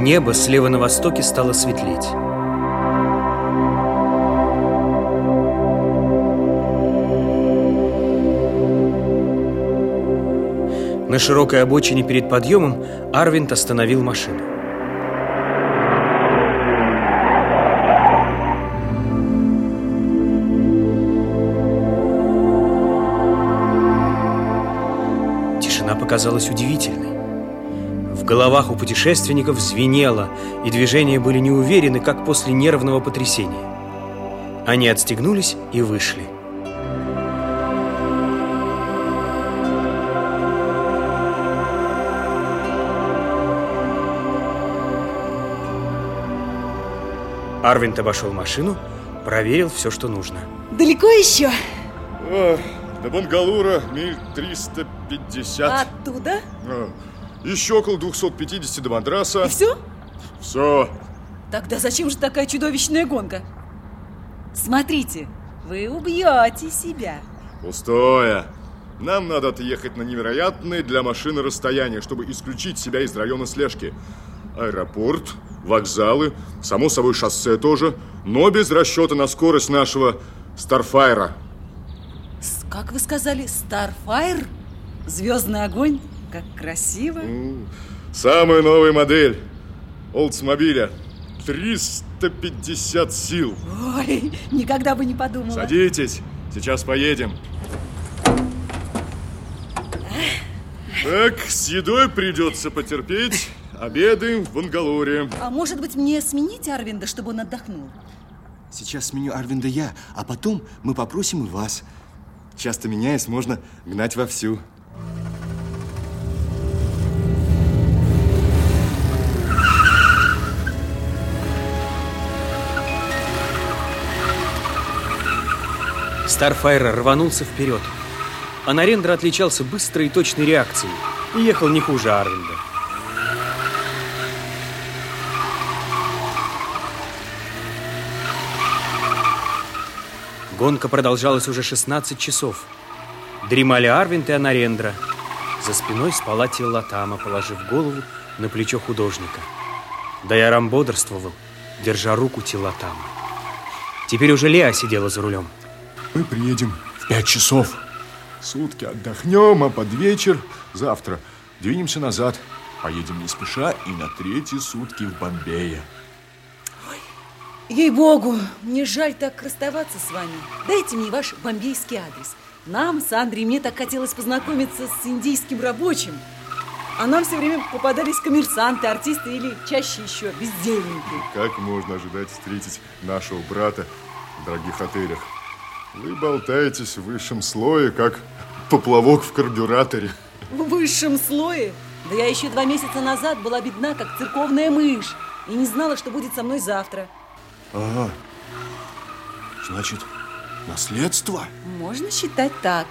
Небо слева на востоке стало светлеть. На широкой обочине перед подъемом Арвинд остановил машину. Тишина показалась удивительной. В головах у путешественников звенело, и движения были неуверены, как после нервного потрясения. Они отстегнулись и вышли. Арвинт обошел машину, проверил все, что нужно. Далеко еще? О, до Бангалура миль 350. Оттуда? А, еще около 250 до Мадраса. И все? Все. Тогда зачем же такая чудовищная гонка? Смотрите, вы убьете себя. Пустое. Нам надо отъехать на невероятное для машины расстояние, чтобы исключить себя из района слежки. Аэропорт, вокзалы, само собой шоссе тоже, но без расчета на скорость нашего Старфайра. Как вы сказали, Starfire? Звездный огонь? Как красиво. Самая новая модель Олдсмобиля. 350 сил. Ой, никогда бы не подумала. Садитесь, сейчас поедем. Так, с едой придется потерпеть. Обедаем в Бангалоре. А может быть мне сменить Арвинда, чтобы он отдохнул? Сейчас сменю Арвинда я, а потом мы попросим и вас. Часто меняясь, можно гнать вовсю. Старфайр рванулся вперед. А Нарендра отличался быстрой и точной реакцией и ехал не хуже Арвинда. Гонка продолжалась уже 16 часов. Дремали Арвинд и Анарендра. За спиной спала Тиллатама, положив голову на плечо художника. Даярам бодрствовал, держа руку Тиллатама. Теперь уже Леа сидела за рулем. Мы приедем в 5 часов. Сутки отдохнем, а под вечер завтра двинемся назад. Поедем не спеша и на третьи сутки в Бомбее. Ей-богу, мне жаль так расставаться с вами. Дайте мне ваш бомбейский адрес. Нам с Андреем мне так хотелось познакомиться с индийским рабочим. А нам все время попадались коммерсанты, артисты или чаще еще бездельники. Как можно ожидать встретить нашего брата в дорогих отелях? Вы болтаетесь в высшем слое, как поплавок в карбюраторе. В высшем слое? Да я еще два месяца назад была бедна, как церковная мышь, и не знала, что будет со мной завтра. Ага. Значит, наследство? Можно считать так.